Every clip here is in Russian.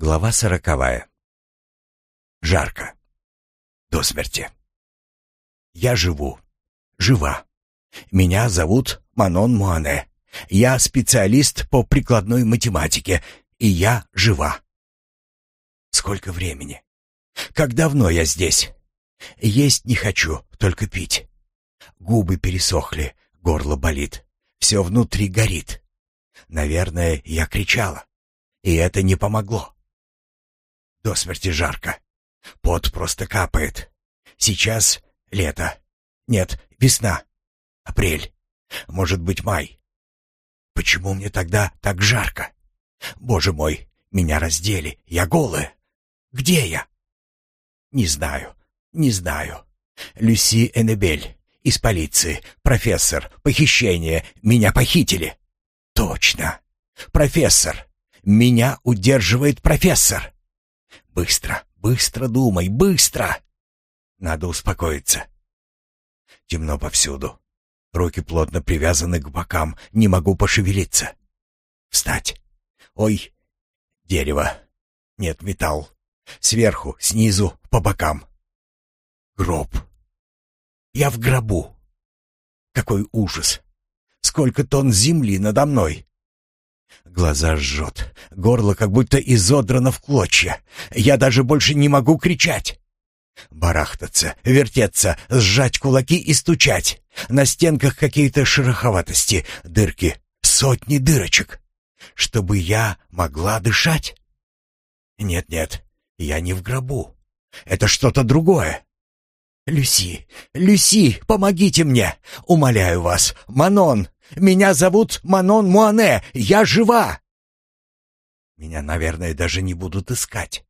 Глава сороковая. Жарко. До смерти. Я живу. Жива. Меня зовут Манон Муане. Я специалист по прикладной математике, и я жива. Сколько времени? Как давно я здесь? Есть не хочу, только пить. Губы пересохли, горло болит, все внутри горит. Наверное, я кричала, и это не помогло. До смерти жарко. Пот просто капает. Сейчас лето. Нет, весна. Апрель. Может быть, май. Почему мне тогда так жарко? Боже мой, меня раздели, я голая. Где я? Не знаю, не знаю. Люси Эннебель из полиции, профессор, похищение, меня похитили. Точно. Профессор. Меня удерживает профессор. Быстро, быстро думай, быстро. Надо успокоиться. Темно повсюду. Руки плотно привязаны к бокам, не могу пошевелиться. Встать. Ой, дерево. Нет, металл. Сверху, снизу, по бокам. Гроб. Я в гробу. Какой ужас. Сколько тонн земли надо мной. Глаза жжет, горло как будто изодрано в клочья. Я даже больше не могу кричать. Барахтаться, вертеться, сжать кулаки и стучать. На стенках какие-то шероховатости, дырки, сотни дырочек. Чтобы я могла дышать? Нет-нет, я не в гробу. Это что-то другое. Люси, Люси, помогите мне! Умоляю вас, Манон, меня зовут Манон Муане. Я жива. Меня, наверное, даже не будут искать.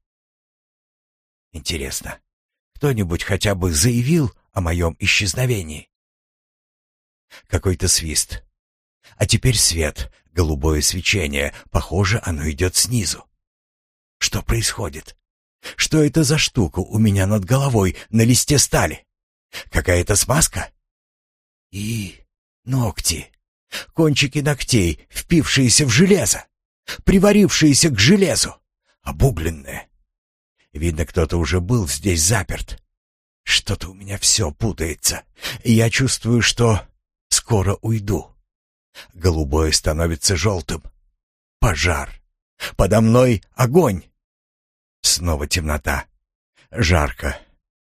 Интересно, кто-нибудь хотя бы заявил о моем исчезновении? Какой-то свист. А теперь свет, голубое свечение. Похоже, оно идет снизу. Что происходит? Что это за штука у меня над головой на листе стали? Какая-то смазка? И ногти. Кончики ногтей, впившиеся в железо, приварившиеся к железу, обугленные. Видно, кто-то уже был здесь заперт. Что-то у меня все путается. Я чувствую, что скоро уйду. Голубое становится желтым. Пожар. Подо мной огонь. Снова темнота. Жарко.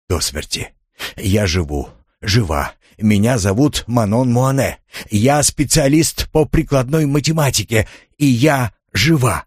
До смерти. Я живу. Жива. Меня зовут Манон Муане. Я специалист по прикладной математике, и я жива.